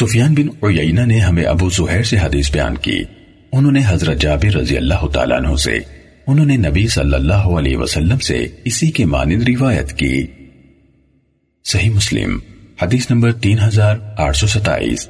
سفیان بن عیینہ نے ہمیں ابو زہر سے حدیث بیان کی۔ انہوں نے حضرت جابر رضی اللہ تعالیٰ عنہ سے، انہوں نے نبی صلی اللہ علیہ وسلم سے اسی کے مانند روایت کی۔ صحیح مسلم، حدیث نمبر تین ہزار آٹھ سو ستائیس۔